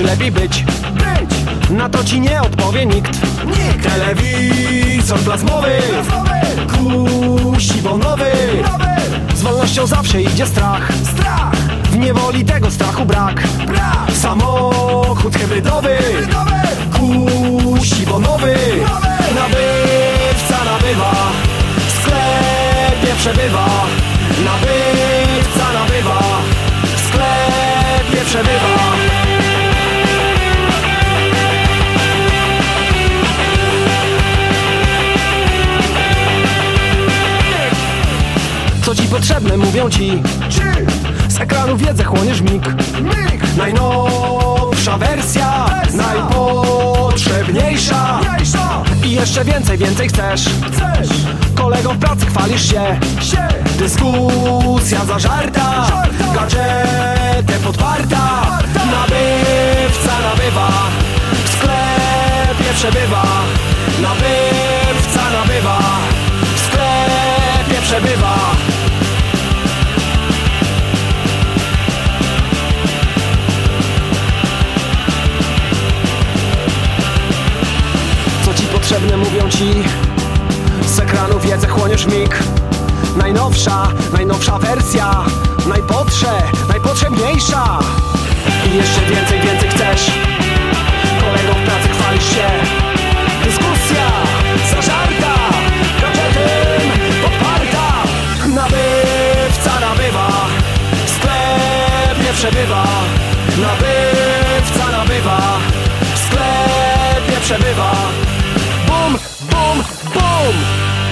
lepiej być Być! Na to ci nie odpowie nikt Nikt! Telewizor plazmowy Plazmowy! Kusi! Z wolnością zawsze idzie strach Strach! W niewoli tego strachu brak Brak! Samochód hybrydowy Hybrydowy! Kusi nowy Nowy! Nabywca nabywa W sklepie przebywa potrzebne mówią ci Czy? Z ekranu wiedzę chłoniesz mig Mig! Najnowsza wersja Wersja. Najpotrzebniejsza Mniejsza! I jeszcze więcej, więcej chcesz Chcesz! Kolegą w pracy chwalisz się Się! Dyskusja zażarta Żarta. Potrzebne mówią ci Z ekranu wiedzę chłoniesz mig. Najnowsza, najnowsza wersja Najpotrze, najpotrzebniejsza. I jeszcze więcej, więcej chcesz. Kolegą w pracy chwalisz się. Dyskusja zażarta Gadżetem podparta. Nabywca nabywa W sklepie przebywa. Nabywca nabywa W sklepie przebywa boom, boom.